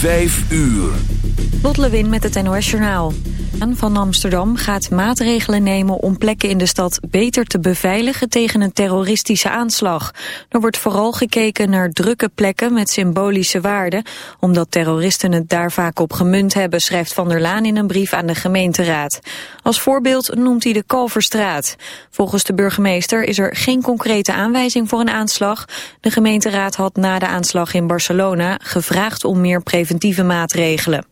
Vijf uur. Lot Lewin met het NOS Journaal. Van Amsterdam gaat maatregelen nemen om plekken in de stad beter te beveiligen tegen een terroristische aanslag. Er wordt vooral gekeken naar drukke plekken met symbolische waarde, omdat terroristen het daar vaak op gemunt hebben, schrijft Van der Laan in een brief aan de gemeenteraad. Als voorbeeld noemt hij de Kalverstraat. Volgens de burgemeester is er geen concrete aanwijzing voor een aanslag. De gemeenteraad had na de aanslag in Barcelona gevraagd om meer preventieve maatregelen.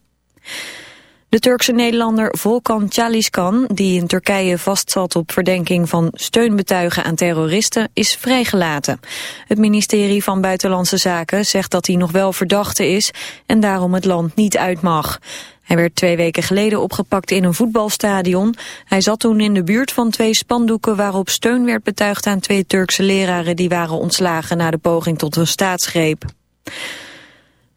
De Turkse Nederlander Volkan Chaliskan, die in Turkije vastzat op verdenking van steunbetuigen aan terroristen, is vrijgelaten. Het ministerie van Buitenlandse Zaken zegt dat hij nog wel verdachte is en daarom het land niet uit mag. Hij werd twee weken geleden opgepakt in een voetbalstadion. Hij zat toen in de buurt van twee spandoeken waarop steun werd betuigd aan twee Turkse leraren die waren ontslagen na de poging tot een staatsgreep.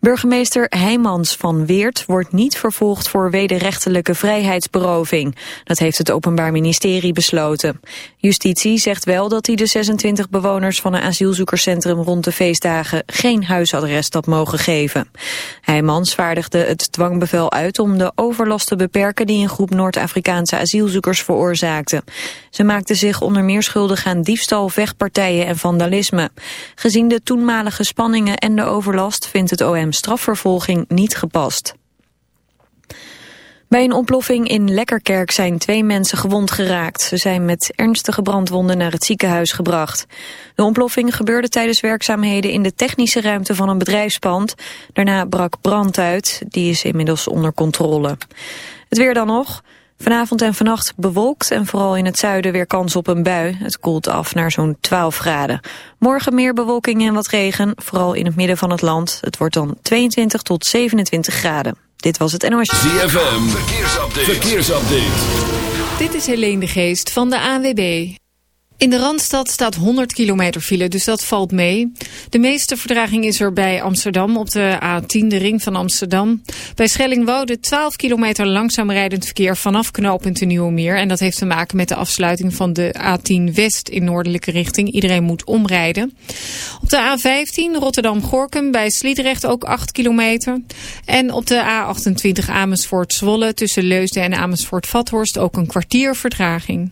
Burgemeester Heijmans van Weert wordt niet vervolgd voor wederrechtelijke vrijheidsberoving. Dat heeft het Openbaar Ministerie besloten. Justitie zegt wel dat hij de 26 bewoners van een asielzoekerscentrum rond de feestdagen geen huisadres had mogen geven. Heijmans vaardigde het dwangbevel uit om de overlast te beperken die een groep Noord-Afrikaanse asielzoekers veroorzaakte. Ze maakten zich onder meer schuldig aan diefstal, vechtpartijen en vandalisme. Gezien de toenmalige spanningen en de overlast vindt het OM strafvervolging niet gepast. Bij een ontploffing in Lekkerkerk zijn twee mensen gewond geraakt. Ze zijn met ernstige brandwonden naar het ziekenhuis gebracht. De ontploffing gebeurde tijdens werkzaamheden in de technische ruimte van een bedrijfspand. Daarna brak brand uit, die is inmiddels onder controle. Het weer dan nog. Vanavond en vannacht bewolkt en vooral in het zuiden weer kans op een bui. Het koelt af naar zo'n 12 graden. Morgen meer bewolking en wat regen, vooral in het midden van het land. Het wordt dan 22 tot 27 graden. Dit was het NOS. ZFM, verkeersupdate. verkeersupdate. Dit is Helene de Geest van de ANWB. In de Randstad staat 100 kilometer file, dus dat valt mee. De meeste verdraging is er bij Amsterdam op de A10, de ring van Amsterdam. Bij Schellingwoude 12 kilometer langzaam rijdend verkeer vanaf knooppunt de Nieuwe Meer. En dat heeft te maken met de afsluiting van de A10 West in noordelijke richting. Iedereen moet omrijden. Op de A15 Rotterdam-Gorkum bij Sliedrecht ook 8 kilometer. En op de A28 Amersfoort-Zwolle tussen Leusden en Amersfoort-Vathorst ook een kwartier vertraging.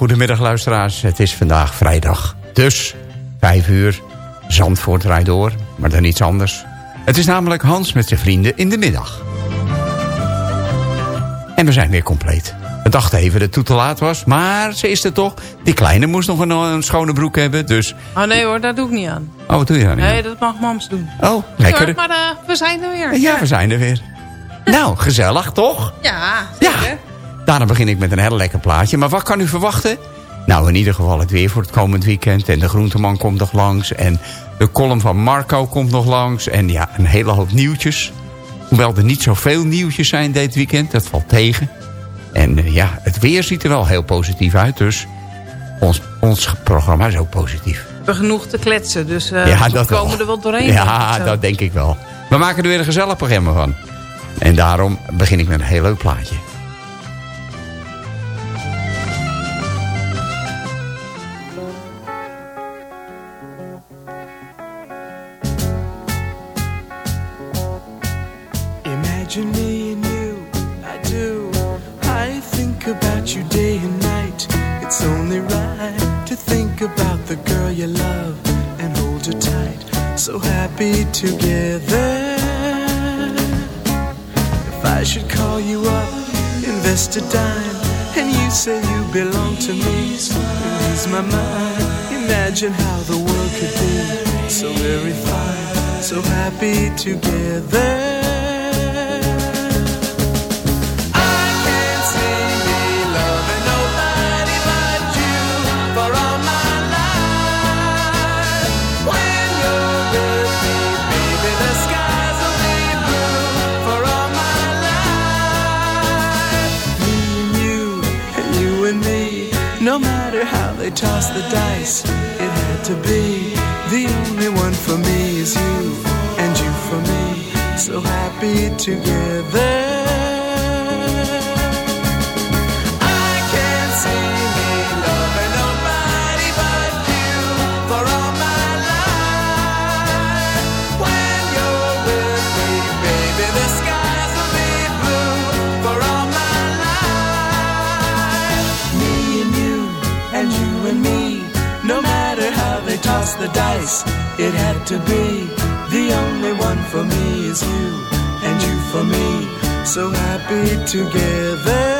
Een hele goede middag luisteraars. Het is vandaag vrijdag. Dus Vijf uur, Zandvoort rijdt door, maar dan iets anders. Het is namelijk Hans met zijn vrienden in de middag. En we zijn weer compleet. We dachten even dat het toe te laat was, maar ze is er toch. Die kleine moest nog een, een schone broek hebben, dus... Oh nee hoor, dat doe ik niet aan. Oh, wat doe je dan niet? Nee, dat mag mams doen. Oh, lekker. Ja, maar uh, we zijn er weer. Ja, we zijn er weer. nou, gezellig toch? Ja, zeker. Ja. Daarna begin ik met een heel lekker plaatje. Maar wat kan u verwachten? Nou, in ieder geval het weer voor het komend weekend. En de groenteman komt nog langs. En de column van Marco komt nog langs. En ja, een hele hoop nieuwtjes. Hoewel er niet zoveel nieuwtjes zijn dit weekend. Dat valt tegen. En uh, ja, het weer ziet er wel heel positief uit. Dus ons, ons programma is ook positief. We hebben genoeg te kletsen. Dus uh, ja, we komen wel. er wel doorheen. Ja, dat denk ik wel. We maken er weer een gezellig programma van. En daarom begin ik met een heel leuk plaatje. Happy together. they toss the dice. It had to be. together. I can't see me loving nobody but you for all my life. When you're with me, baby, the skies will be blue for all my life. Me and you, and you and me, no matter how they toss the dice, it had to be. The only one for me is you and you for me. So happy together.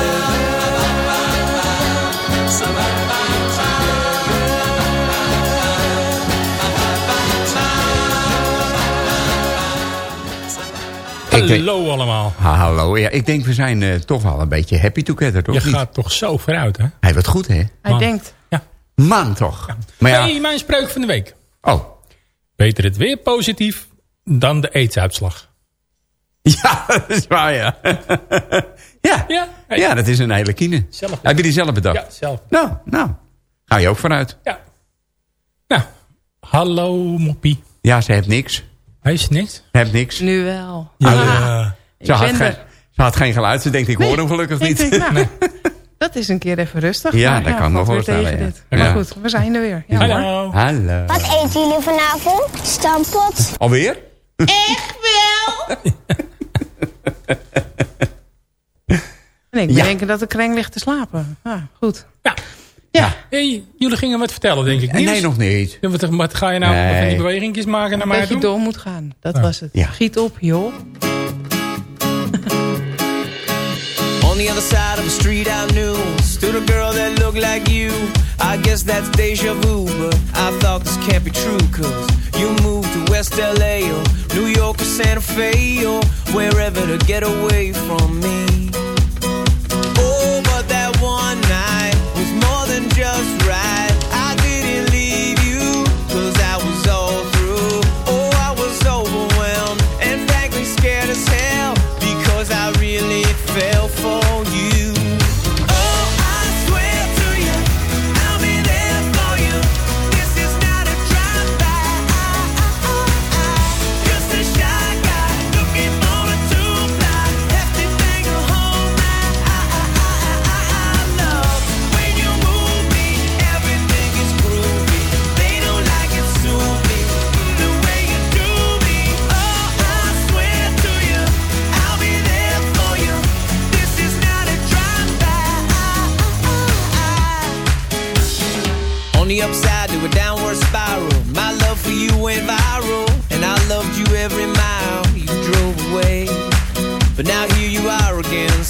Hallo allemaal. Hallo, ja, ik denk we zijn uh, toch wel een beetje happy together, toch? Je gaat toch zo vooruit, hè? Hij wordt goed, hè? Hij denkt. Ja. Man, toch? Ja. Maar ja. Hey, mijn spreuk van de week. Oh. Beter het weer positief dan de eetsuitslag. Ja, dat is waar, ja. ja. Ja, hey. ja, dat is een hele kine. Zelf. Heb je die zelf bedacht? Ja, zelf. Nou, nou. Ga je ook vanuit. Ja. Nou, hallo moppie. Ja, ze heeft niks. Hij is niks. Heb niks. Nu wel. Ja. Ah, ze, had geen, ze, had geen, geluid. Ze denkt, ik nee, hoor hem gelukkig niet. Denk, nou, nee. Dat is een keer even rustig. Ja, dat ja, kan ik me voorstellen. Ja. Maar ja. goed, we zijn er weer. Hallo. Hallo. Wat eten jullie vanavond? Stampot. Alweer? Echt wel? nee, ik denk dat de kreng ligt te slapen. Ah, goed. Ja. Ja. Hey, jullie gingen wat vertellen, denk ik. Nee, nog niet. Wat, wat ga je nou nee. van die bewegingjes maken naar mij toe? Dat je door moet gaan. Dat ja. was het. Ja. Giet op, joh. On the other side of the street I knew Stood a girl that looked like you I guess that's deja vu But I thought this can't be true Cause you moved to West LA Or New York or Santa Fe Or wherever to get away from me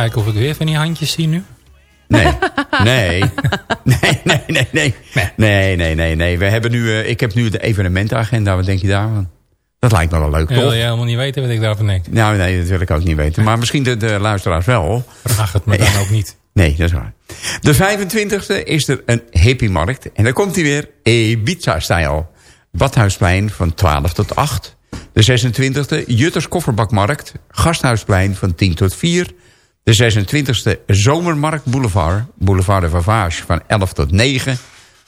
kijken of ik weer van die handjes zie nu. Nee. Nee. Nee, nee, nee, nee. Nee, nee, nee, nee. We hebben nu, eh, ik heb nu de evenementenagenda. Wat denk je daarvan? Dat lijkt me wel leuk, toch? Wil je helemaal niet weten wat ik daarvan denk? Nou, nee, dat wil ik ook niet weten. Maar misschien de, de luisteraars wel. Vraag het me dan ook niet. Nee, dat is waar. De 25e is er een hippiemarkt. En dan komt hij weer. Ibiza-stijl. Badhuisplein van 12 tot 8. De 26e, Jutters Kofferbakmarkt. Gasthuisplein van 10 tot 4. De 26e, Zomermarkt Boulevard. Boulevard de Vavage van 11 tot 9.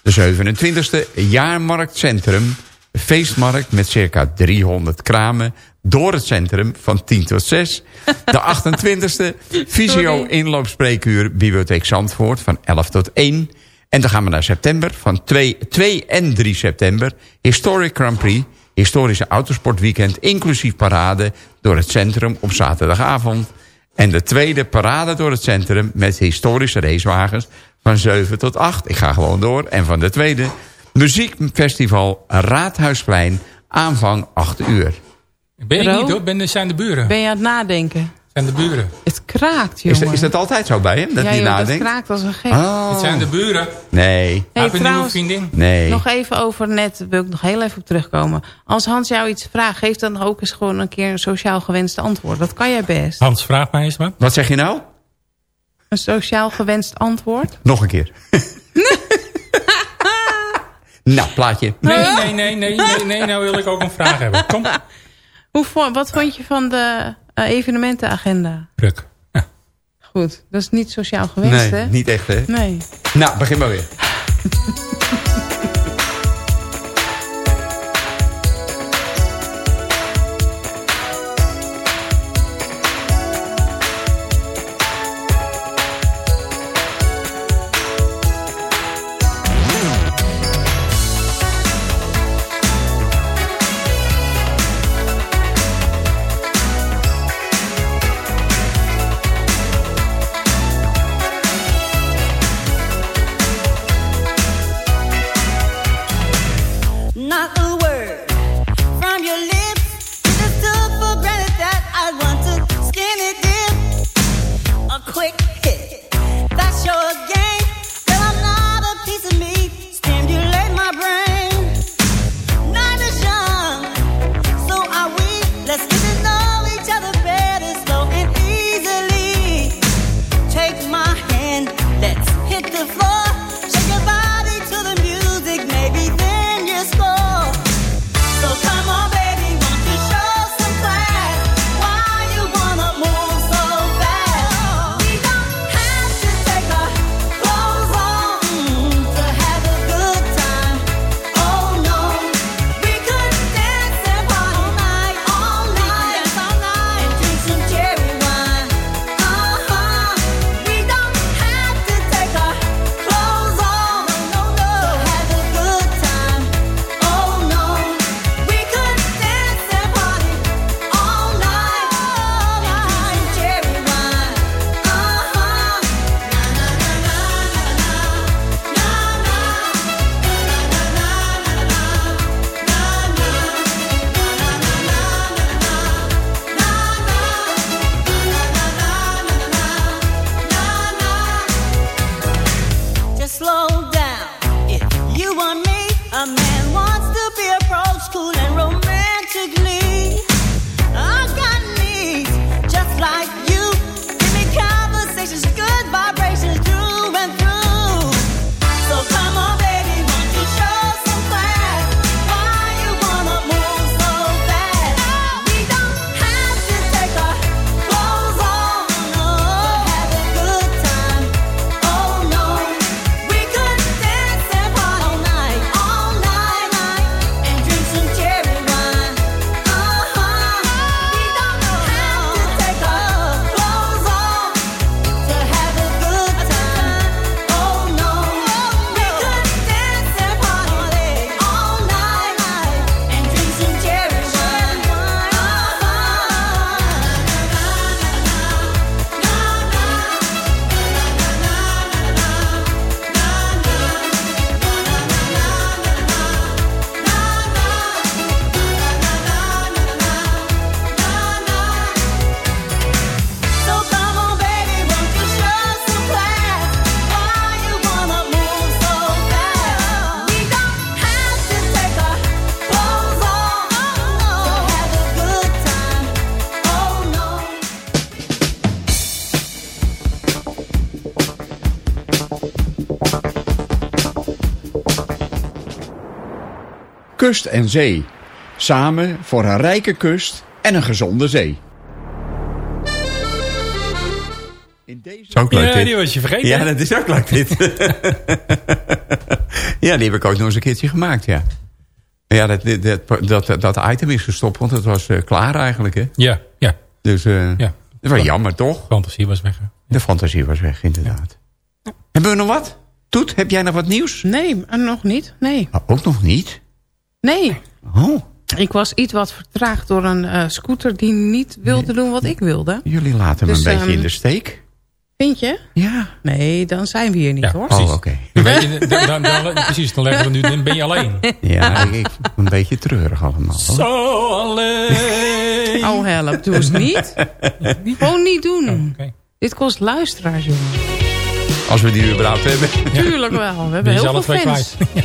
De 27e, Jaarmarktcentrum. Feestmarkt met circa 300 kramen. Door het centrum van 10 tot 6. De 28e, Visio inloopspreekuur Bibliotheek Zandvoort van 11 tot 1. En dan gaan we naar september van 2, 2 en 3 september. Historic Grand Prix, historische autosportweekend... inclusief parade door het centrum op zaterdagavond. En de tweede parade door het centrum met historische racewagens... van 7 tot 8. Ik ga gewoon door. En van de tweede muziekfestival Raadhuisplein... aanvang 8 uur. Ben ik Ro? niet hoor, ben, zijn de buren. Ben je aan het nadenken? Zijn de buren. Het kraakt, Is, jongen. dat- is dat altijd zo bij hem? Dat ja, hij joh, dat nadenkt? kraakt als een gek. Oh. Het zijn de buren. Nee. Hey, Heb je een nieuwe trouwens, vriendin? Nee. Nog even over net, wil ik nog heel even op terugkomen. Als Hans jou iets vraagt, geef dan ook eens gewoon een keer een sociaal gewenst antwoord. Dat kan jij best. Hans, vraag mij eens wat. Wat zeg je nou? Een sociaal gewenst antwoord? Nog een keer. nou, plaatje. Nee, nee, nee, nee, nee, nee, nou wil ik ook een vraag hebben. Kom. Hoe, wat vond je van de eh, evenementenagenda? Druk. Goed, dat is niet sociaal gewenst, Nee, hè? niet echt hè? Nee. Nou, begin maar weer. A word from your lips. Kust en zee. Samen voor een rijke kust en een gezonde zee. In deze... Is ook leuk Ja, dit. die was je vergeten. Ja, dat is ook leuk dit. ja, die heb ik ook nog eens een keertje gemaakt, ja. Ja, dat, dat, dat, dat, item is gestopt, want het was eh, klaar eigenlijk, hè? Ja, ja. Dus eh Ja. dat was jammer, toch? Fantasie was weg. hè. De fantasie was weg, inderdaad. Hebben we nog wat? Toet, heb jij nog wat nieuws? Nee, nog niet. Nee. Oh, ook nog niet? Nee. Oh, Ik was iets wat vertraagd door een eh, scooter die niet wilde doen wat ik wilde. jullie laten me Dus, een beetje ehm, in de steek. Vind je? Ja. Nee, dan zijn we hier niet Ja, hoor. precies. Oh, oké. Dan dan, dan, dan- precies, dan leggen we nu, dan ben je alleen. Ja, ik, ik een beetje treurig allemaal. hoor. Zo alleen. Oh help, doe eens niet. Gewoon niet doen. Oké. Dit kost luisteraars, jongen. Als we die überhaupt hebben. Tuurlijk wel. We hebben heel veel twee fans. kwijt.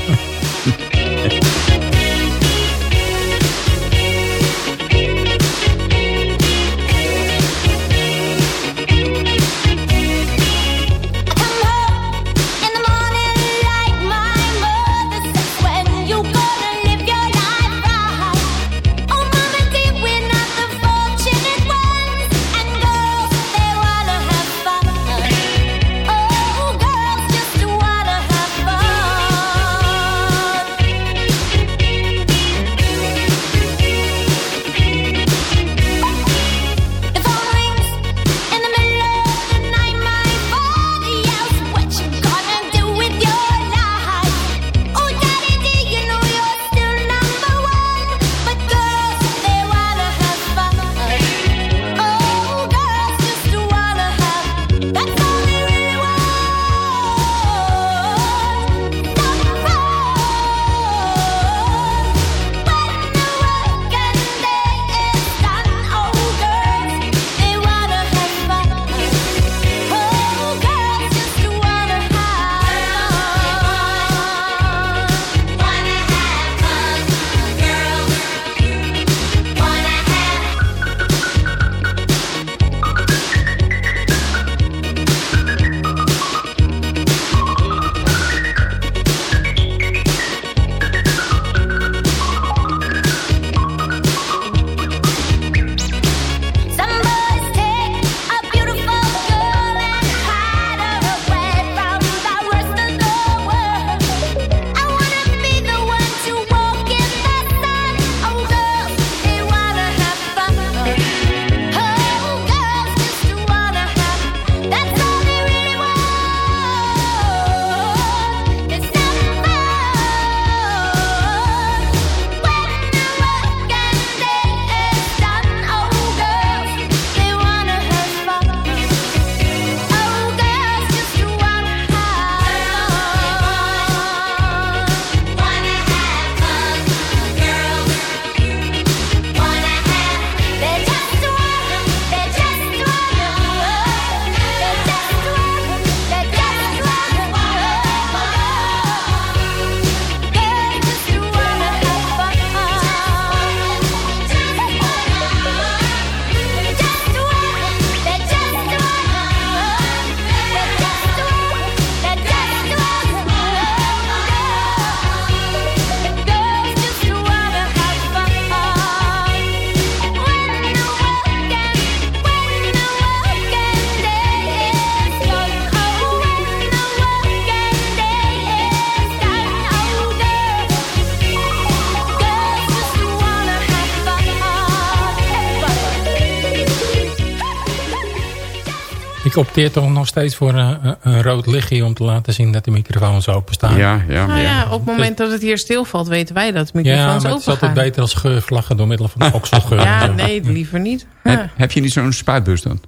Ik opteer toch nog steeds voor een, een- een rood lichtje om te laten zien dat de microfoons openstaan. Ja, ja, Nou ja. ja, op het moment dat het hier stilvalt, weten wij dat de Ja, microfoons maar het is open altijd beter als geurvlaggen door middel van de okselgeur. Ja, nee, liever niet. Heb, Ja. heb je niet zo'n spuitbus dan?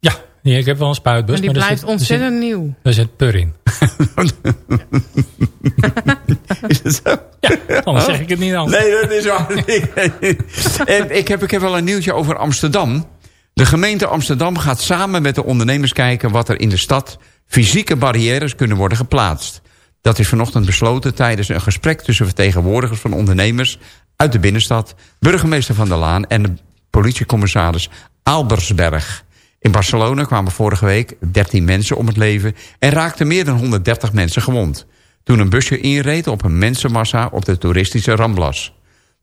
Ja, ja, ik heb wel een spuitbus. Maar die maar blijft zit- er ontzettend zit- nieuw. Er zit pur in. Is het zo? Anders zeg ik het niet anders. Nee, dat is waar. En ik, heb, ik heb wel een nieuwtje over Amsterdam. De gemeente Amsterdam gaat samen met de ondernemers kijken... wat er in de stad fysieke barrières kunnen worden geplaatst. Dat is vanochtend besloten tijdens een gesprek... tussen vertegenwoordigers van ondernemers uit de binnenstad... burgemeester Van der Laan en de politiecommissaris Albersberg. In Barcelona kwamen vorige week 13 mensen om het leven... en raakten meer dan 130 mensen gewond. toen een busje inreed op een mensenmassa op de toeristische Ramblas.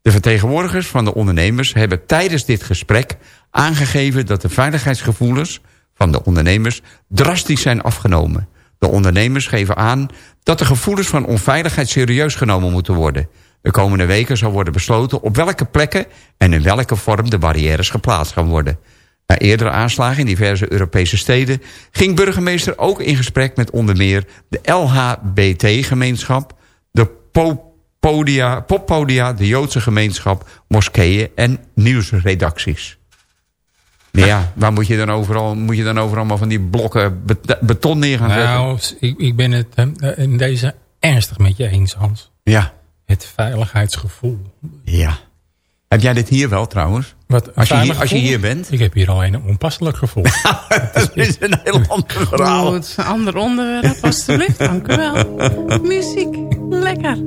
De vertegenwoordigers van de ondernemers hebben tijdens dit gesprek aangegeven dat de veiligheidsgevoelens van de ondernemers drastisch zijn afgenomen. De ondernemers geven aan dat de gevoelens van onveiligheid serieus genomen moeten worden. De komende weken zal worden besloten op welke plekken en in welke vorm de barrières geplaatst gaan worden. Na eerdere aanslagen in diverse Europese steden ging burgemeester ook in gesprek met onder meer de LHBT-gemeenschap, de poppodia, poppodia, de Joodse gemeenschap, moskeeën en nieuwsredacties. Maar ja, waar moet je dan overal, moet je dan overal maar van die blokken bet- beton neer gaan zetten? Nou, ik, ik ben het in deze ernstig met je eens, Hans. Ja. Het veiligheidsgevoel. Ja. Heb jij dit hier wel trouwens? Wat, Als je, hier, als je hier bent? Ik heb hier alleen een onpasselijk gevoel. Dat is een heel ander verhaal. Goed, een ander onderwerp, alstublieft. Dank u wel. Muziek, lekker.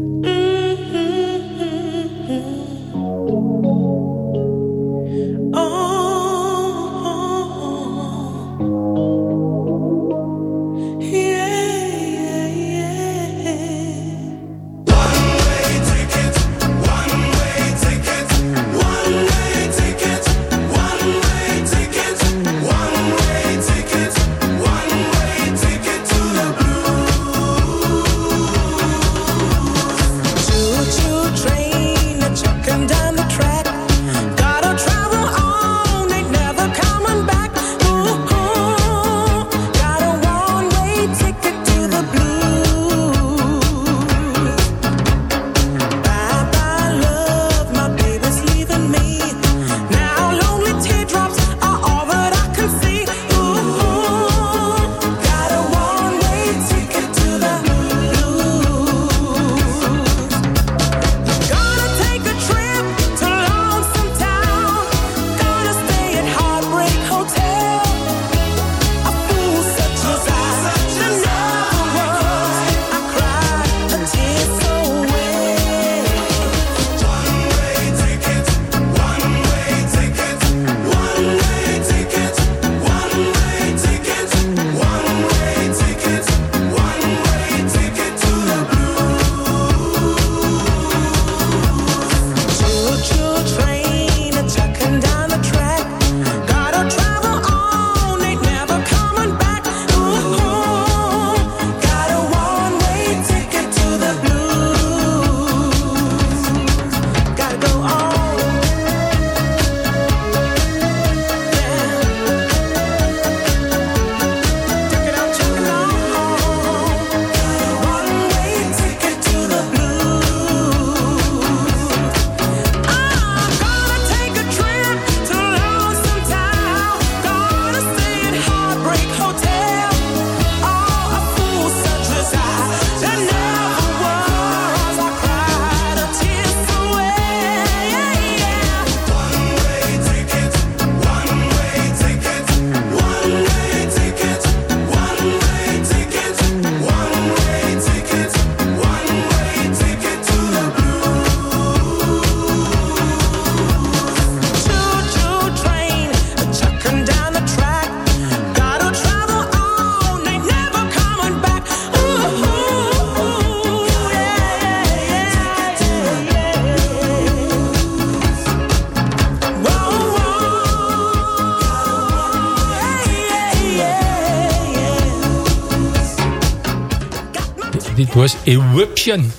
Was Eruption.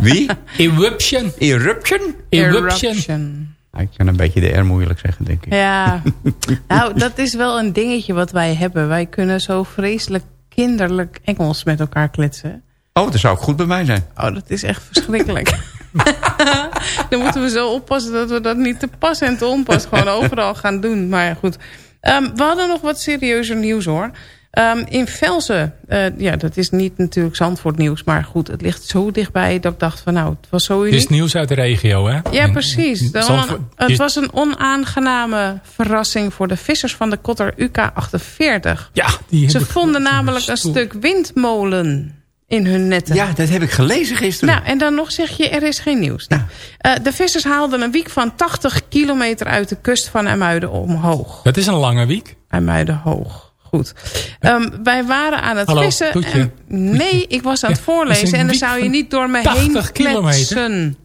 Wie? Eruption. Eruption? Eruption. Ah, Ik kan een beetje de R moeilijk zeggen, denk ik. Ja, nou, dat is wel een dingetje wat wij hebben. Wij kunnen zo vreselijk kinderlijk Engels met elkaar kletsen. Oh, dat zou ook goed bij mij zijn. Oh, dat is echt verschrikkelijk. Dan moeten we zo oppassen dat we dat niet te pas en te onpas gewoon overal gaan doen. Maar ja, goed. Ehm, we hadden nog wat serieuzer nieuws hoor. Ehm, in Velsen, eh, ja, dat is niet natuurlijk Zandvoort nieuws. Maar goed, het ligt zo dichtbij dat ik dacht van nou, het was zo Het uniek. is nieuws uit de regio, hè? Ja, En- precies. Zandvoort- het was een onaangename verrassing voor de vissers van de kotter UK48. Ja, die Ze vonden namelijk een stoel. stuk windmolen in hun netten. Ja, dat heb ik gelezen gisteren. Nou, en dan nog zeg je, er is geen nieuws. Nou, eh, de vissers haalden een wiek van 80 kilometer uit de kust van IJmuiden omhoog. Dat is een lange week. IJmuiden hoog. Goed. Ehm, wij waren aan het Hallo, vissen. Toetje. En, nee, ik was aan het Ja, voorlezen. En dan zou je niet door me heen 80 kilometer. kletsen.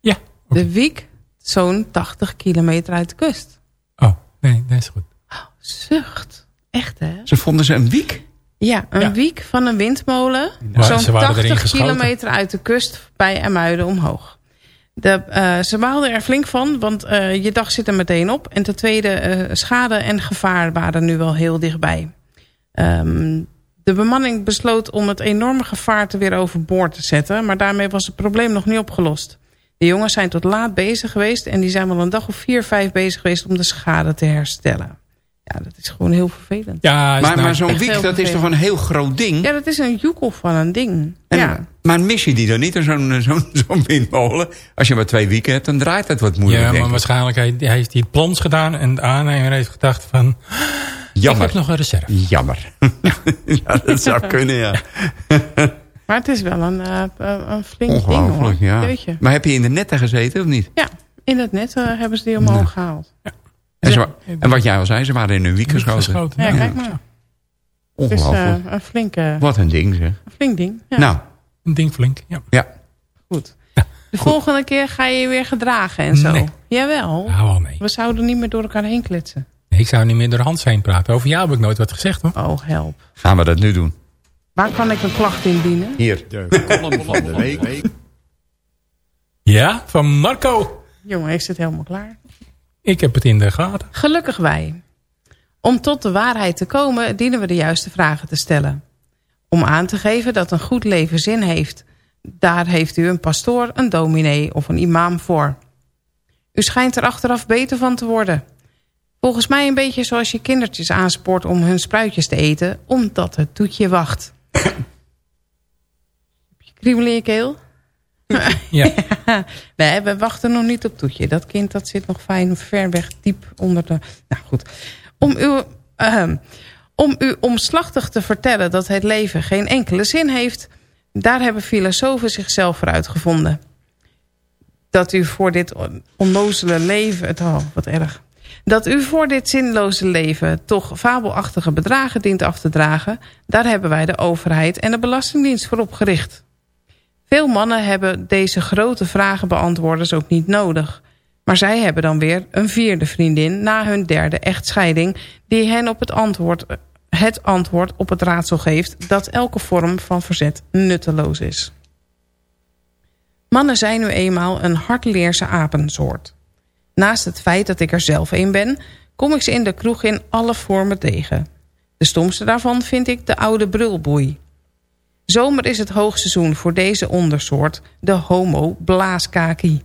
Ja. De wiek, zo'n 80 kilometer uit de kust. Oh, nee, dat is goed. Zucht. Echt, hè? Ze vonden ze een wiek. Ja, een Ja. wiek van een windmolen. Zo'n ze waren erin 80 geschoten. kilometer uit de kust bij Emuiden omhoog. De, eh, ze baalden er flink van, want eh, je dag zit er meteen op. En ten tweede, eh, schade en gevaar waren nu wel heel dichtbij. Ehm, de bemanning besloot om het enorme gevaarte weer overboord te zetten. Maar daarmee was het probleem nog niet opgelost. De jongens zijn tot laat bezig geweest. En die zijn wel een dag of vier, vijf bezig geweest om de schade te herstellen. Ja, dat is gewoon heel vervelend. Ja, Maar, nou- maar zo'n wiek, dat is toch een heel groot ding? Ja, dat is een joekel van een ding. En- ja. Maar mis je die dan niet, zo'n zo'n zo'n windmolen? Als je maar twee wieken hebt, dan draait het wat moeilijk, ja, maar waarschijnlijk heeft, heeft hij het plons gedaan... en de aannemer heeft gedacht van... Jammer. Ik heb nog een reserve. Jammer. ja, dat zou kunnen, ja. Maar het is wel een, eh, een flink ding Ongelooflijk, hoor. ja. Jeetje. Maar heb je in de netten gezeten, of niet? Ja, in het net eh, hebben ze die omhoog Nou. gehaald. En, ze wa- en wat jij al zei, ze waren in een wiek geschoten. geschoten. Ja, kijk maar. Het is Ongelooflijk. eh, een, flinke, Wat een ding, zeg. een flink ding. Ja, Nou, Een ding flink, ja. ja. goed. De volgende keer ga je je weer gedragen en zo. Nee. Jawel. Hou al mee. We zouden niet meer door elkaar heen kletsen. Nee, ik zou niet meer door Hans heen praten. Over jou heb ik nooit wat gezegd, hoor. Oh, help. Gaan we dat nu doen? Waar kan ik een klacht indienen? Hier. De column van de week. Ja, van Marco. Jongen, is het helemaal klaar? Ik heb het in de gaten. Gelukkig wij. Om tot de waarheid te komen dienen we de juiste vragen te stellen. Om aan te geven dat een goed leven zin heeft. Daar heeft u een pastoor, een dominee of een imam voor. U schijnt er achteraf beter van te worden. Volgens mij een beetje zoals je kindertjes aanspoort om hun spruitjes te eten... omdat het toetje wacht. Heb je kriebel in je keel? Ja. nee, we wachten nog niet op Toetje. Dat kind dat zit nog fijn ver weg, diep onder de... Nou goed. Om u, ehm, om u omslachtig te vertellen dat het leven geen enkele zin heeft... daar hebben filosofen zichzelf voor uitgevonden. Dat u voor dit on- onnozele leven... Het, oh, wat erg. Dat u voor dit zinloze leven toch fabelachtige bedragen dient af te dragen... daar hebben wij de overheid en de Belastingdienst voor opgericht. Veel mannen hebben deze grote vragenbeantwoorders ook niet nodig. Maar zij hebben dan weer een vierde vriendin na hun derde echtscheiding... die hen op het antwoord, het antwoord op het raadsel geeft... dat elke vorm van verzet nutteloos is. Mannen zijn nu eenmaal een hardleerse apensoort. Naast het feit dat ik er zelf een ben... kom ik ze in de kroeg in alle vormen tegen. De stomste daarvan vind ik de oude brulboei... Zomer is het hoogseizoen voor deze ondersoort, de homo blaaskaki.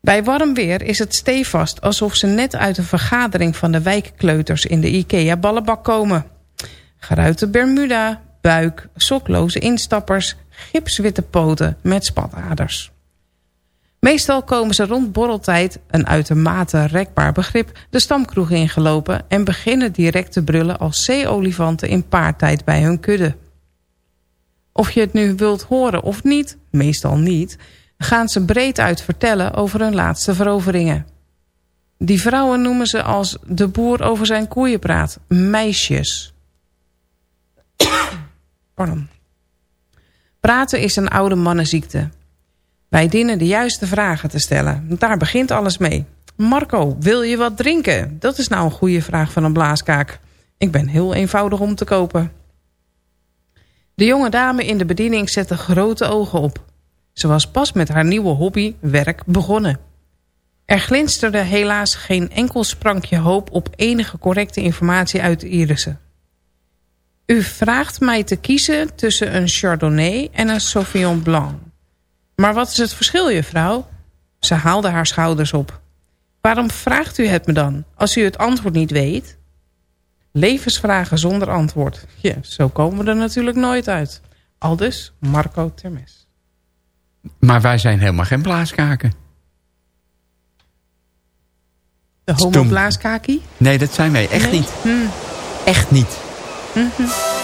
Bij warm weer is het stevast alsof ze net uit een vergadering van de wijkkleuters in de IKEA ballenbak komen. Geruite bermuda, buik, sokloze instappers, gipswitte poten met spataders. Meestal komen ze rond borreltijd, een uitermate rekbaar begrip, de stamkroeg ingelopen en beginnen direct te brullen als zeeolifanten in paartijd bij hun kudde. Of je het nu wilt horen of niet, meestal niet... gaan ze breed uit vertellen over hun laatste veroveringen. Die vrouwen noemen ze als de boer over zijn koeien praat. Meisjes. Pardon. Praten is een oude mannenziekte. Wij dienen de juiste vragen te stellen. Daar begint alles mee. Marco, wil je wat drinken? Dat is nou een goede vraag van een blaaskaak. Ik ben heel eenvoudig om te kopen. De jonge dame in de bediening zette grote ogen op. Ze was pas met haar nieuwe hobby, werk, begonnen. Er glinsterde helaas geen enkel sprankje hoop op enige correcte informatie uit de. U vraagt mij te kiezen tussen een Chardonnay en een Sauvignon Blanc. Maar wat is het verschil, juffrouw? Ze haalde haar schouders op. Waarom vraagt u het me dan, als u het antwoord niet weet? Levensvragen zonder antwoord. Ja, zo komen we er natuurlijk nooit uit. Aldus Marco Termes. Maar wij zijn helemaal geen blaaskaken. De Stom. homoblaaskaki? Nee, dat zijn wij echt Nee? niet. Hm. Echt niet. Mhm.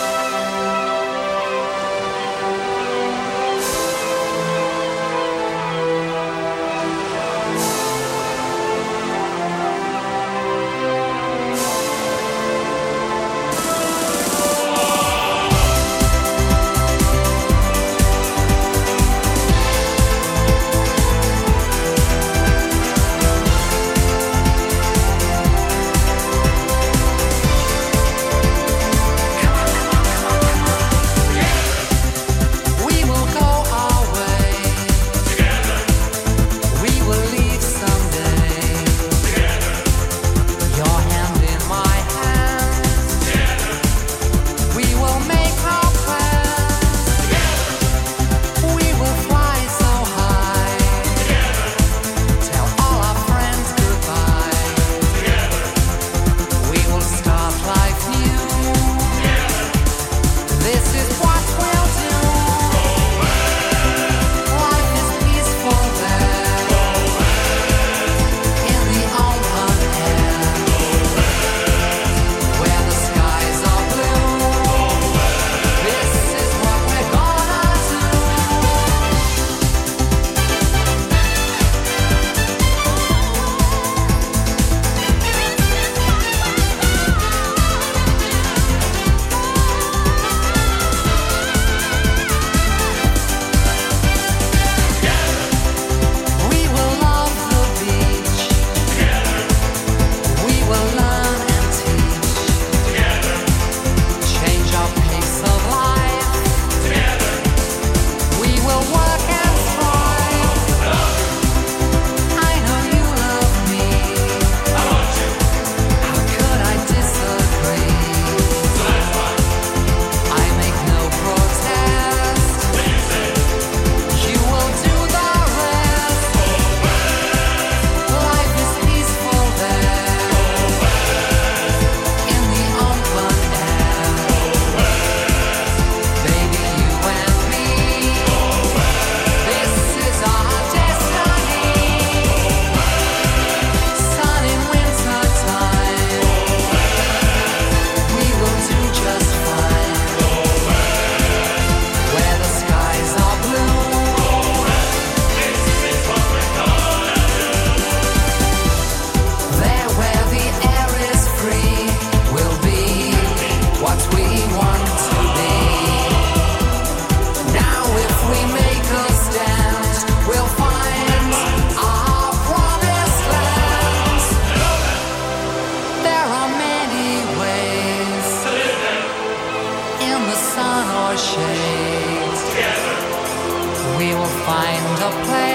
find a place.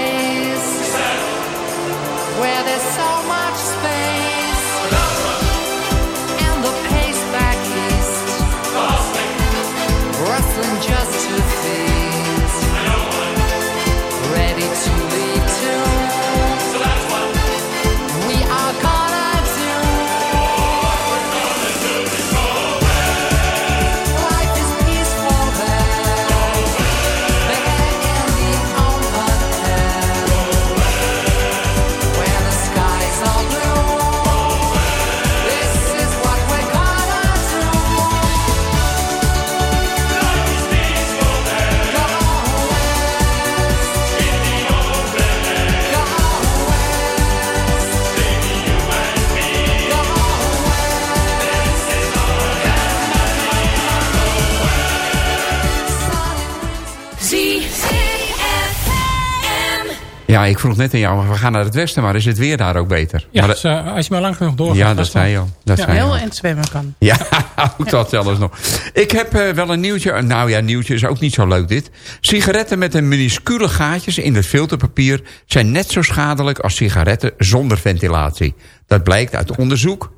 Ja, ik vroeg net aan jou, we gaan naar het westen, maar is het weer daar ook beter? Ja, Maar dus, eh, als je maar lang genoeg doorgaat. ja, dat het zei je wel. al. Dat Ja. zei je al. Heel en zwemmen kan. Ja, ook dat zelfs nog. Ik heb eh, wel een nieuwtje. Nou ja, nieuwtje is ook niet zo leuk dit. Sigaretten met een minuscule gaatjes in het filterpapier... zijn net zo schadelijk als sigaretten zonder ventilatie. Dat blijkt uit onderzoek...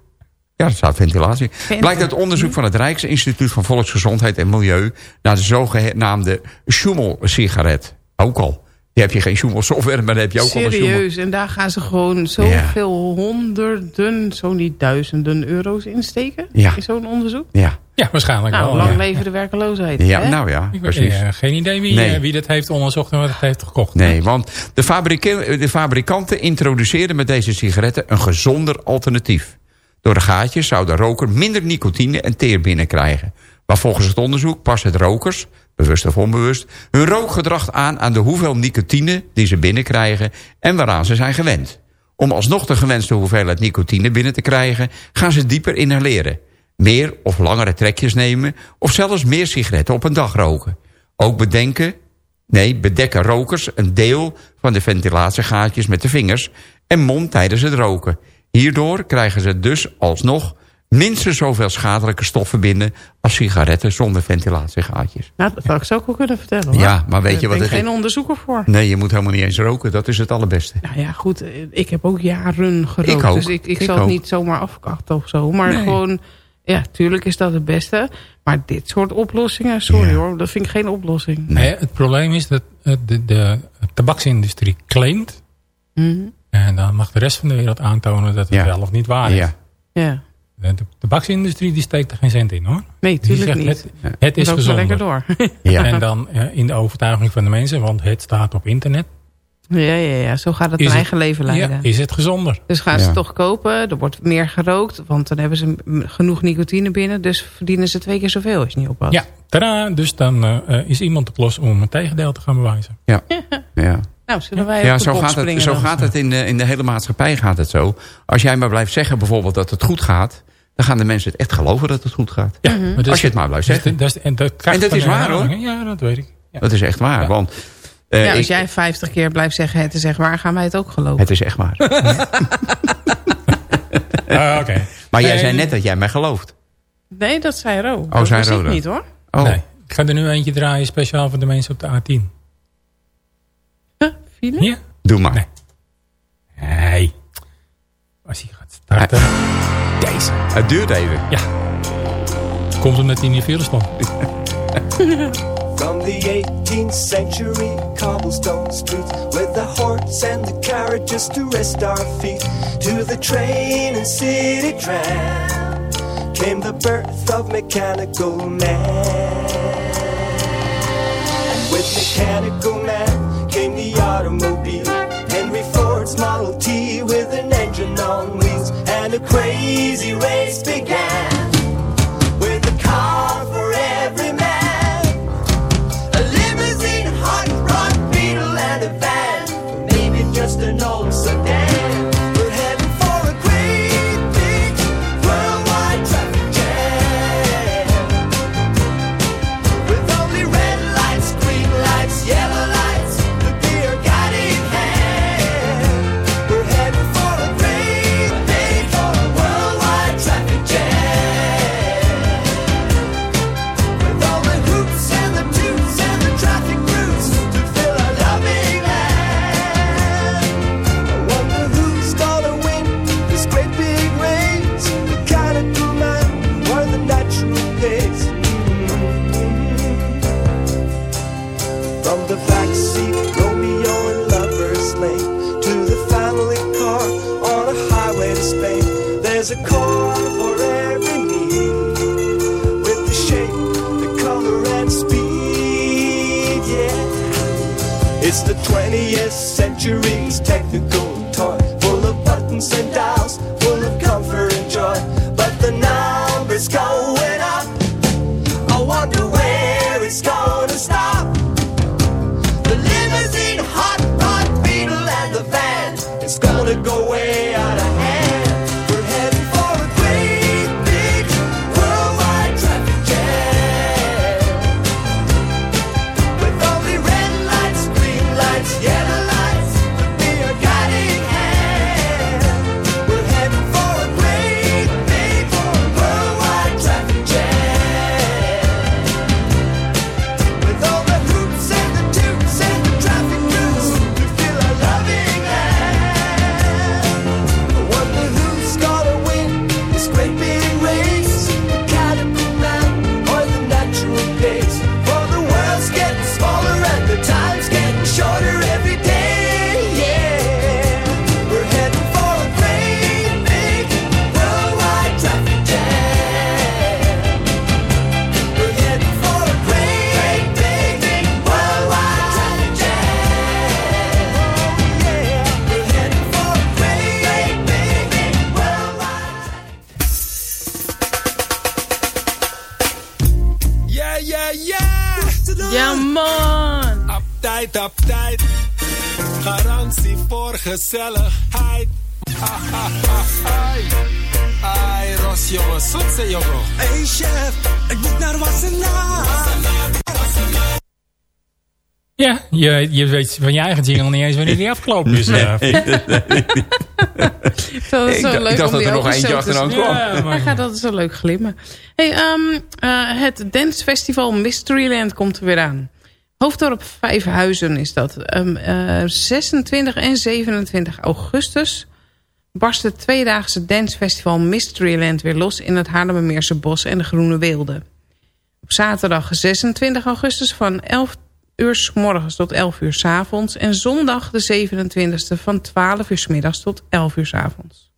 Ja, dat staat ventilatie. Blijkt uit onderzoek van het Rijksinstituut van Volksgezondheid en Milieu... naar de zogenaamde Schumel-sigaret. Ook al. Die heb je geen Schumel-software, maar dan heb je ook al een Schumel. Serieus, en daar gaan ze gewoon zoveel honderden, zo niet duizenden euro's insteken? Ja. In zo'n onderzoek? Ja. Ja, waarschijnlijk Nou, wel. lang ja. leven de werkeloosheid. Ja, hè? nou ja, precies. eh, geen idee wie, Nee. eh, wie dat heeft onderzocht en wat het heeft gekocht. Nee, want de, fabrike- de fabrikanten introduceerden met deze sigaretten een gezonder alternatief. Door de gaatjes zou de roker minder nicotine en teer binnenkrijgen. Maar volgens het onderzoek past het rokers, bewust of onbewust... hun rookgedrag aan aan de hoeveel nicotine die ze binnenkrijgen... en waaraan ze zijn gewend. Om alsnog de gewenste hoeveelheid nicotine binnen te krijgen... gaan ze dieper inhaleren. Meer of langere trekjes nemen... of zelfs meer sigaretten op een dag roken. Ook bedenken Nee, bedekken rokers een deel van de ventilatiegaatjes met de vingers en mond tijdens het roken. Hierdoor krijgen ze dus alsnog minstens zoveel schadelijke stoffen binnen als sigaretten zonder ventilatiegaatjes. Nou, dat zou ik zo ook wel kunnen vertellen. Hoor. Ja, maar weet je Daar wat ben ik het geen onderzoeker voor. Nee, je moet helemaal niet eens roken. Dat is het allerbeste. Nou ja, goed. eh, Ik heb ook jaren gerookt. Ik ook. Dus ik, ik, Ik zal het niet zomaar afkachten of zo. Maar Nee. gewoon, ja, tuurlijk is dat het beste. Maar dit soort oplossingen, sorry hoor. Dat vind ik geen oplossing. Nee, het probleem is dat eh, de, de tabaksindustrie claimt. Mhm. En dan mag de rest van de wereld aantonen dat het Ja. wel of niet waar is. Ja. Ja. De, tabaksindustrie die steekt er geen cent in hoor. Nee, Die tuurlijk zegt, niet. Het, het is gezonder. lekker door. Ja. En dan eh, in de overtuiging van de mensen, want het staat op internet. Ja, ja, ja. Zo gaat het Is een het- eigen leven leiden. Ja, is het gezonder? Dus gaan ze toch kopen. Er wordt meer gerookt. Want dan hebben ze genoeg nicotine binnen. Dus verdienen ze twee keer zoveel als je niet oppast. Ja, tadaa, dus dan eh, eh, is iemand te klos om het tegendeel te gaan bewijzen. Ja. ja. Nou, zullen wij Ja, zo gaat het, zo dan? gaat het in, de, in de hele maatschappij gaat het zo. Als jij maar blijft zeggen bijvoorbeeld dat het goed gaat... dan gaan de mensen het echt geloven dat het goed gaat. Ja, Mhm. maar dat is- Als je het maar blijft zeggen. de- dat is- en dat, En is waar, hoor. Ja, dat weet ik. Ja. Dat is echt waar. Want eh, Ja, als ik- jij 50 keer blijft zeggen het is echt waar, gaan wij het ook geloven. het is echt waar. Ah, Oké. Maar jij Nee, zei net dat jij mij gelooft. Nee, dat zei Ro. Oh, dat zei Ro niet hoor. Oh, Nee, ik ga er nu eentje draaien speciaal voor de mensen op de A10. File? Ja? doe maar. Nee. Nee. Als hij Deze. Het duurt even. Ja. Komt omdat hij in die file stond. From the 18th century cobblestone streets with the horse and the carriages to rest our feet to the train and city tram came the birth of mechanical man. And with mechanical man came the automobile. Henry Ford's Model T crazy race began. It's the 20th century's technical toy, full of buttons and dials, full of comfort and joy. But the numbers going up. I wonder where it's gonna stop. The limousine, hot rod, beetle, and the van. It's gonna go way tijd, op tijd. Garantie voor gezelligheid. Hai. Ai, Ros, jongen, zoetse, jongen. Hey chef, ik moet naar Wassenaar. Ja, je, je weet van je eigen jingle niet eens wanneer die afgelopen is. eh. Zo, Ik zo dacht- leuk ik dacht om dat er nog eentje achteraan kwam. Ja, Hij gaat altijd zo leuk glimmen. Hey, ehm, eh, het dancefestival Mysteryland komt er weer aan. Hoofddorp Vijfhuizen is dat. Ehm, eh, 26 en 27 augustus barst het tweedaagse dancefestival Mysteryland weer los... in het Haarlemmermeerse Bos en de Groene Weelde. Op zaterdag 26 augustus van 11 uur s morgens tot 11 uur s avonds... en zondag de 27e van 12 uur s middags tot 11 uur s avonds.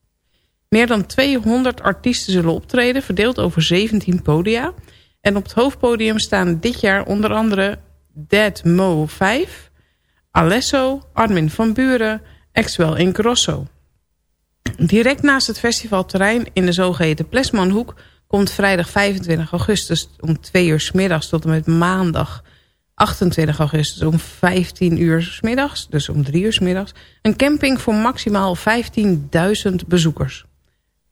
Meer dan 200 artiesten zullen optreden, verdeeld over 17 podia. En op het hoofdpodium staan dit jaar onder andere Dead Mo 5... Alesso, Armin van Buren, Exwell in Grosso. Direct naast het festivalterrein in de zogeheten Plesmanhoek... komt vrijdag 25 augustus om 2 uur 's middags tot en met maandag 28 augustus om 15 uur 's middags, dus om 3 uur 's middags... een camping voor maximaal 15.000 bezoekers.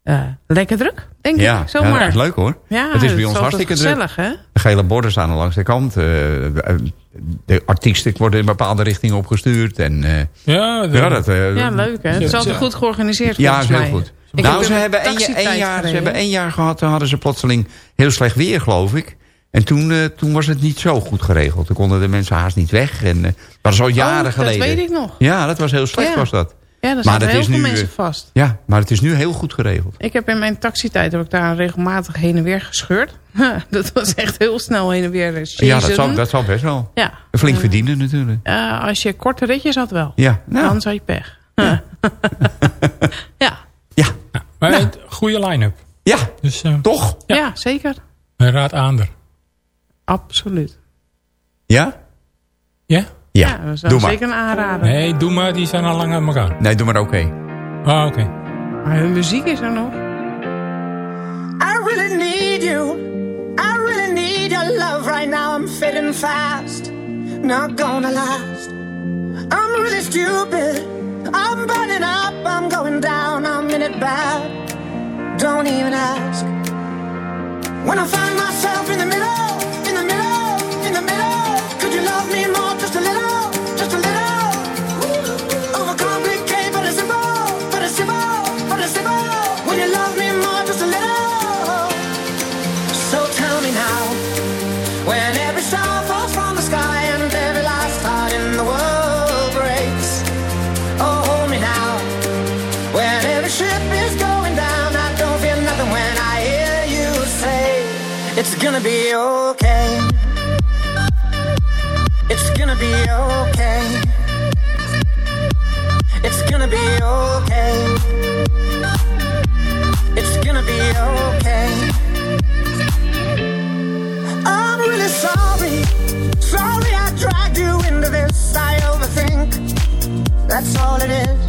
Eh, lekker druk, denk Ja, ik. Zomaar. ja, dat is leuk hoor. Ja, het is dat bij ons hartstikke gezellig, druk. hè? De gele borden staan er langs de kant. eh, de artiesten worden in bepaalde richtingen opgestuurd. En, eh, Ja, de- ja, dat, eh, Ja, leuk hè? Het is altijd goed georganiseerd Ja, is heel mij. goed. Ik nou, ze hebben, één, jaar, ze hebben één jaar gehad, toen hadden ze plotseling heel slecht weer, geloof ik. En toen, eh, toen was het niet zo goed geregeld. Toen konden de mensen haast niet weg. En, eh, dat is al jaren Oh, dat geleden. weet ik nog. Ja, dat was heel slecht Ja. was dat. Ja, daar Maar dat heel is veel nu, mensen eh, vast. Ja, maar het is nu heel goed geregeld. Ik heb in mijn taxitijd heb ik daar regelmatig heen en weer gescheurd. dat was echt heel snel heen en weer. eh, Ja, dat zal, dat zal best wel. Ja. Flink Eh, verdienen natuurlijk. eh, als je korte ritjes had wel. Ja, nou. Anders had je pech. Maar een goede line-up. Ja, dus, eh, toch? Ja, zeker. Een raad aan er. Absoluut. Ja? Ja? Ja, dat is wel doe maar. zeker een aanrader. Nee, doe maar, die zijn al lang aan elkaar. Nee, doe maar oké. Ah, oké. Maar hun muziek is er nog. I really need you. I really need your love right now. I'm fading fast. Not gonna last. I'm really stupid. I'm burning up. I'm going down. I'm in it bad. Don't even ask. When I find myself in the middle, in the middle, in the middle. Could you love me more? That's all it is.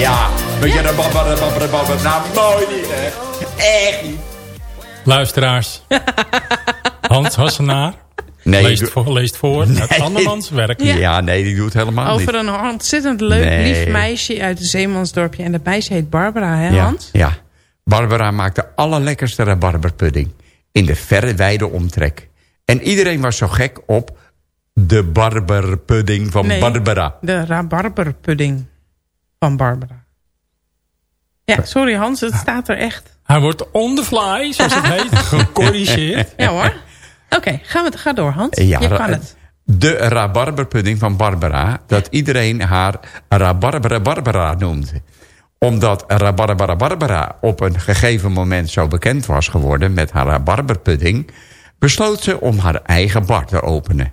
Ja, weet je, dat. Nou, mooi niet, hè. Echt niet. Luisteraars. Hans Hassenaar. Nee, leest, doe- voor, leest voor. Het andermans werk. Ja. nee, die doet het helemaal Over niet. een ontzettend leuk, Nee. lief meisje uit een zeemansdorpje. En dat meisje heet Barbara, hè ja, Hans? ja. Barbara maakt de allerlekkerste rabarberpudding. In de verre wijde omtrek. En iedereen was zo gek op de barberpudding van Nee, Barbara. De rabarberpudding van Barbara. Ja, sorry Hans, het staat er echt. Hij wordt on the fly, zoals het heet, gecorrigeerd. Ja hoor. Oké, gaan we ga door Hans. Ja, Je kan het. De rabarberpudding van Barbara. Dat iedereen haar rabarbera Barbara noemde. Omdat rabarbera Barbara op een gegeven moment zo bekend was geworden... met haar rabarberpudding... besloot ze om haar eigen bar te openen.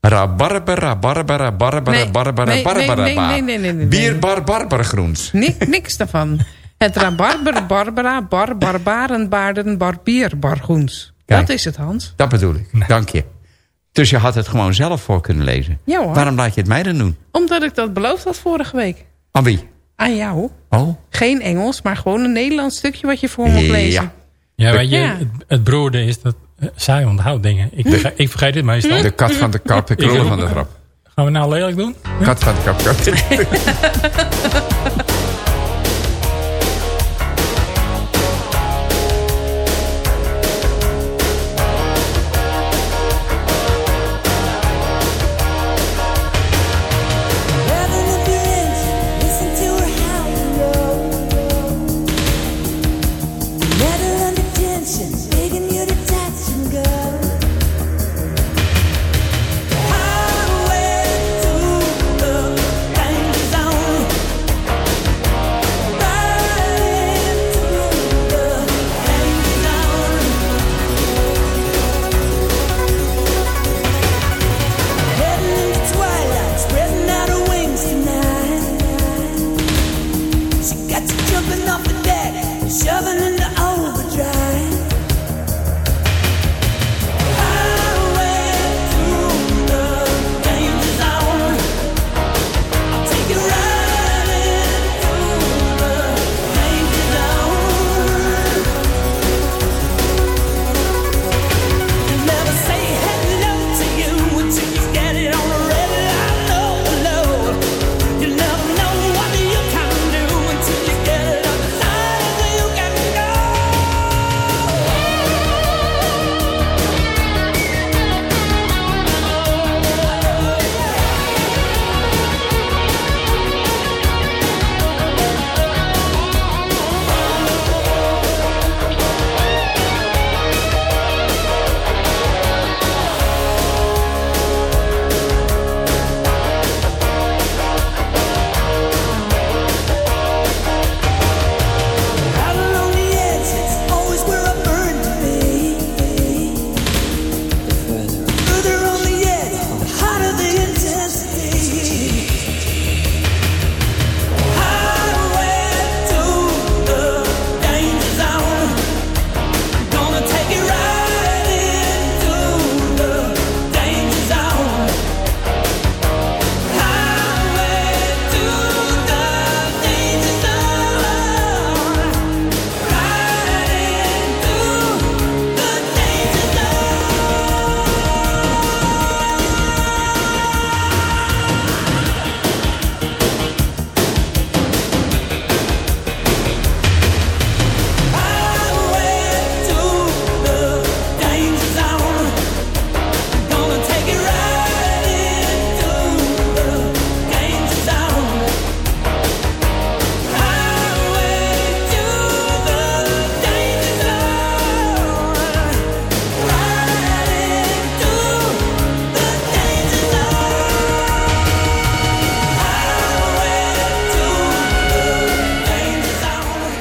Rabarbera, barbara, barbara, barbara, barbara, Bierbar, barbergroens. Niks daarvan. Het rabarber, barbara, bar, barbierbargoens. Dat is het, Hans. Dat bedoel ik. Dank je. Dus je had het gewoon zelf voor kunnen lezen. Ja hoor. Waarom laat je het mij dan doen? Omdat ik dat beloofd had vorige week. Aan wie? Aan jou. Oh. Geen Engels, maar gewoon een Nederlands stukje wat je voor moet lezen. Ja. Ja, je, het, het is dat zij onthoudt dingen. Ik, verge- ik vergeet het meestal. de kat van de kat, de krullen van de grap. Gaan we nou lelijk doen? Kat van de kat, kat.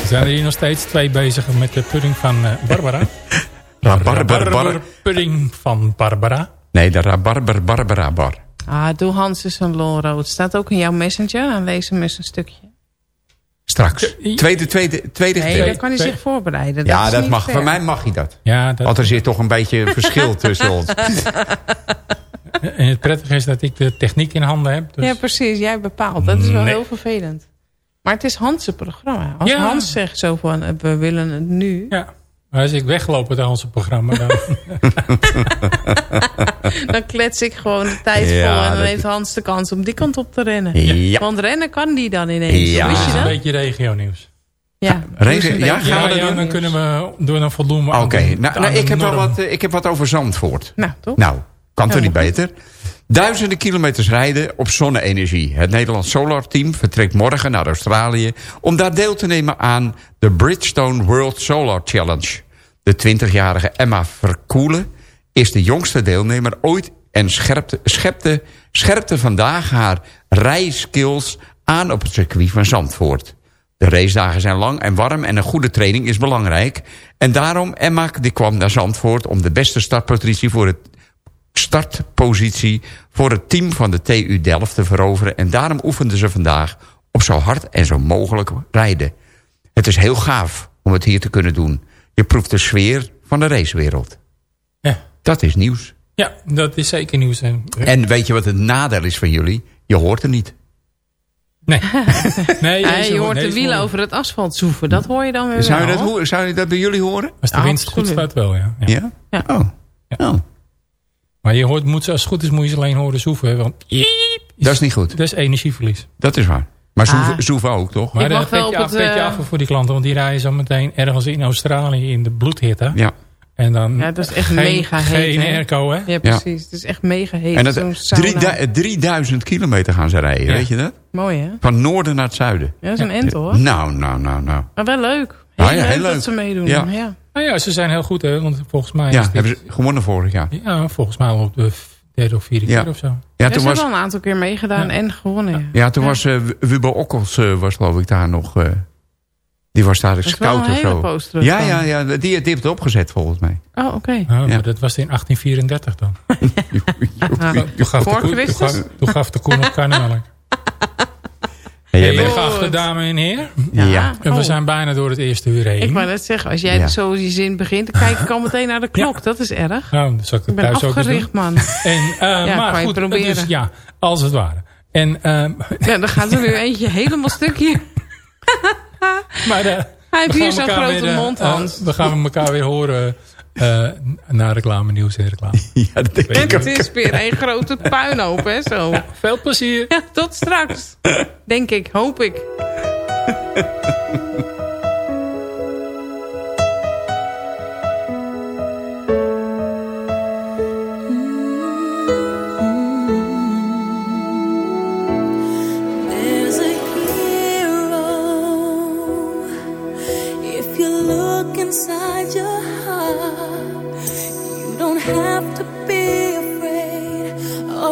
zijn er hier nog steeds twee bezig met de pudding van eh, Barbara. Rabarber, pudding van Barbara. Nee, de rabarber, barbara, bar. Ah, doe Hans is een lolrood. Staat ook in jouw messenger. Dan lees hem eens een stukje. Straks. Tweede, tweede, tweede Nee, gedeelte. dan kan hij zich voorbereiden. Ja, dat mag. Voor mij mag hij dat. Ja, dat, Want er zit toch een beetje verschil tussen ons. en het prettige is dat ik de techniek in handen heb. Dus Ja, precies. Jij bepaalt. Dat is wel Nee. heel vervelend. Maar het is Hans' programma. Als Ja. Hans zegt zo van, eh, we willen het nu. Ja. Maar als ik wegloop uit onze programma, dan... Dan klets ik gewoon de tijd Ja, vol. En dan dat- heeft Hans de kans om die kant op te rennen. Ja. Want rennen kan die dan ineens. ja, dat is een beetje. Ja, Regen- dus een ja, gaan we ja, doen? dan kunnen we door een voldoende... Oké, nou, nou, ik, heb wel wat, eh, ik heb wat over Zandvoort. Nou, toch? Nou, kan toch niet beter? Duizenden kilometers rijden op zonne-energie. Het Nederlands Solar Team vertrekt morgen naar Australië... om daar deel te nemen aan de Bridgestone World Solar Challenge. De 20-jarige Emma Verkoelen is de jongste deelnemer ooit... en scherpte, schepte, scherpte vandaag haar rijskills aan op het circuit van Zandvoort. De racedagen zijn lang en warm en een goede training is belangrijk. En daarom, Emma die kwam naar Zandvoort om de beste startpositie voor het startpositie voor het team van de TU Delft te veroveren. En daarom oefenden ze vandaag op zo hard en zo mogelijk rijden. Het is heel gaaf om het hier te kunnen doen. Je proeft de sfeer van de racewereld. Ja. Dat is nieuws. Ja, dat is zeker nieuws. En, En weet je wat het nadeel is van jullie? Je hoort er niet. Nee. nee Ja, je hoor- hoort de wielen over het asfalt zoeven. Dat hoor je dan weer Zou je, wel. dat? Zou je dat bij jullie horen? Als de wind goed staat wel, ja. ja. Ja? Oh. oh. Maar je hoort, moet, ze- als het goed is moet je ze alleen horen zoeven. Want Dat is niet goed. dat is energieverlies. Dat is waar. Maar Ah. Zoeven, ook, toch? Maar mag wel pet je op af, het, eh, af voor die klanten. Want die rijden zo meteen ergens in Australië in de bloedhitte. Ja. En dan Ja, dat is echt geen, mega heet. Geen airco, hè? Ja, precies. Het is echt mega heet. En dat, Zo'n sauna. drie, 3000 kilometer gaan ze rijden, Ja. weet je dat? Mooi, hè? Van noorden naar het zuiden. Ja, dat is een end, hoor. Nou, nou, nou, nou. Maar wel leuk. Heel, Ah, ja, leuk, heel leuk. dat ze meedoen. Ja. Ja. Nou ja, ze zijn heel goed, hè? Want volgens mij Ja, is dit, hebben ze gewonnen vorig jaar. ja, volgens mij al op de derde of vierde Ja. keer of zo. Ja, Ja, toen ze was, hebben al een aantal keer meegedaan Ja. en gewonnen. Ja. ja, toen was uh, Wubbo Okkels, eh, was geloof ik daar nog... eh, die was daar de wel scout of zo. ja, ja, ja, die, die heeft het opgezet volgens mij. Oh, oké. Ah, maar Ja. dat was in 1834 dan. Ja. Toen gaf, de Voor koe, toen, Christus? gaf, toen gaf de koe nog karnemelk. En Hey, jij bent- geachte dames en heren. ja. En we Oh. zijn bijna door het eerste uur heen. Ik wou net zeggen, als jij Ja. zo die zin begint, dan kijk ik al meteen naar de klok. Dat is erg. Nou, dat zal ik Ik ben thuis ook man. En, uh, Ja, maar kan je goed, proberen. dus ja, als het ware. En, ehm, Ja, dan gaat er nu eentje helemaal stukje. maar, uh, Hij heeft we hier zo'n grote weer, eh, mond, eh, Hans. we gaan elkaar weer horen uh, na reclame, nieuws en reclame. Ja, dat denk En ik het is weer een grote puinhoop, hè, zo. Ja, Veel plezier. tot straks. Denk ik, hoop ik.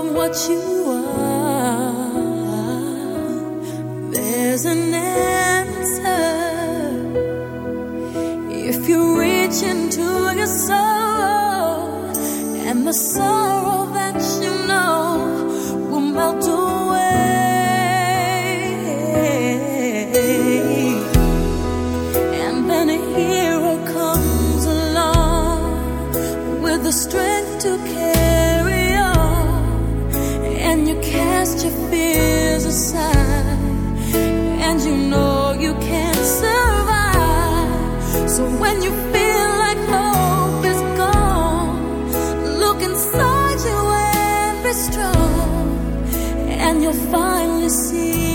of what you are. There's an answer. If you reach into your soul, and the sorrow you'll finally see